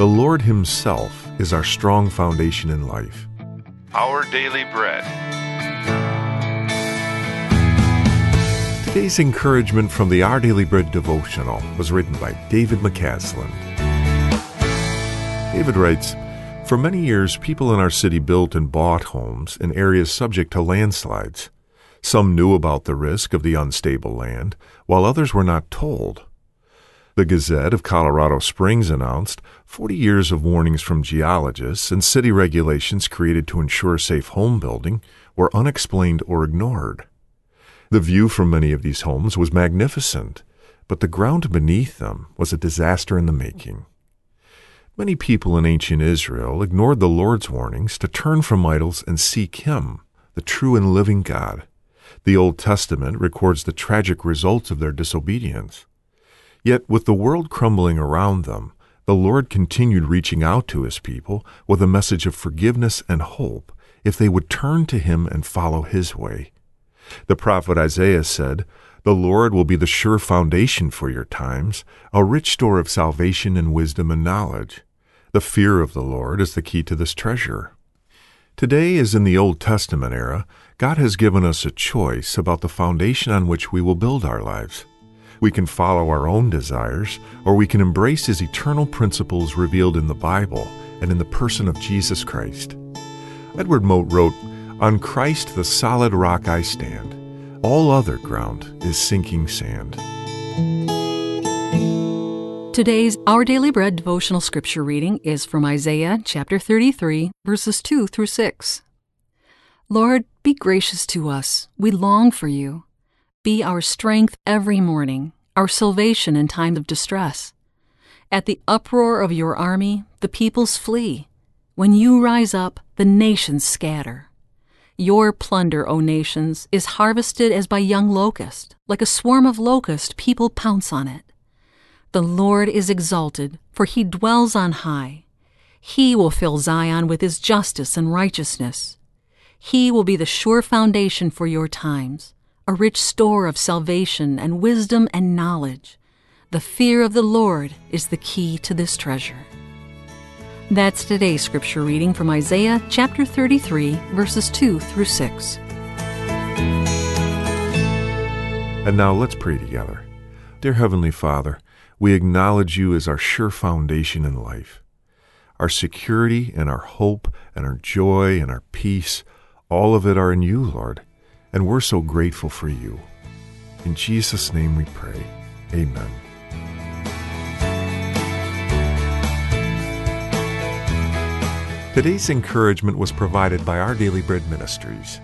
The Lord Himself is our strong foundation in life. Our Daily Bread. Today's encouragement from the Our Daily Bread devotional was written by David McCasland. David writes, For many years, people in our city built and bought homes in areas subject to landslides. Some knew about the risk of the unstable land, while others were not told. The Gazette of Colorado Springs announced 40 years of warnings from geologists and city regulations created to ensure safe home building were unexplained or ignored. The view from many of these homes was magnificent, but the ground beneath them was a disaster in the making. Many people in ancient Israel ignored the Lord's warnings to turn from idols and seek Him, the true and living God. The Old Testament records the tragic results of their disobedience. Yet, with the world crumbling around them, the Lord continued reaching out to his people with a message of forgiveness and hope if they would turn to him and follow his way. The prophet Isaiah said, The Lord will be the sure foundation for your times, a rich store of salvation and wisdom and knowledge. The fear of the Lord is the key to this treasure. Today, as in the Old Testament era, God has given us a choice about the foundation on which we will build our lives. We can follow our own desires, or we can embrace His eternal principles revealed in the Bible and in the person of Jesus Christ. Edward Mote wrote, On Christ the solid rock I stand. All other ground is sinking sand. Today's Our Daily Bread devotional scripture reading is from Isaiah chapter 33, verses 2 through 6. Lord, be gracious to us. We long for you. Be our strength every morning, our salvation in time of distress. At the uproar of your army, the peoples flee. When you rise up, the nations scatter. Your plunder, O nations, is harvested as by young locust. Like a swarm of locust, people pounce on it. The Lord is exalted, for he dwells on high. He will fill Zion with his justice and righteousness. He will be the sure foundation for your times a rich store of salvation and wisdom and knowledge. The fear of the Lord is the key to this treasure. That's today's scripture reading from Isaiah chapter 33, verses 2 through 6. And now let's pray together. Dear Heavenly Father, we acknowledge you as our sure foundation in life. Our security and our hope and our joy and our peace, all of it are in you, Lord and we're so grateful for you. In Jesus' name we pray. Amen. Today's encouragement was provided by Our Daily Bread Ministries.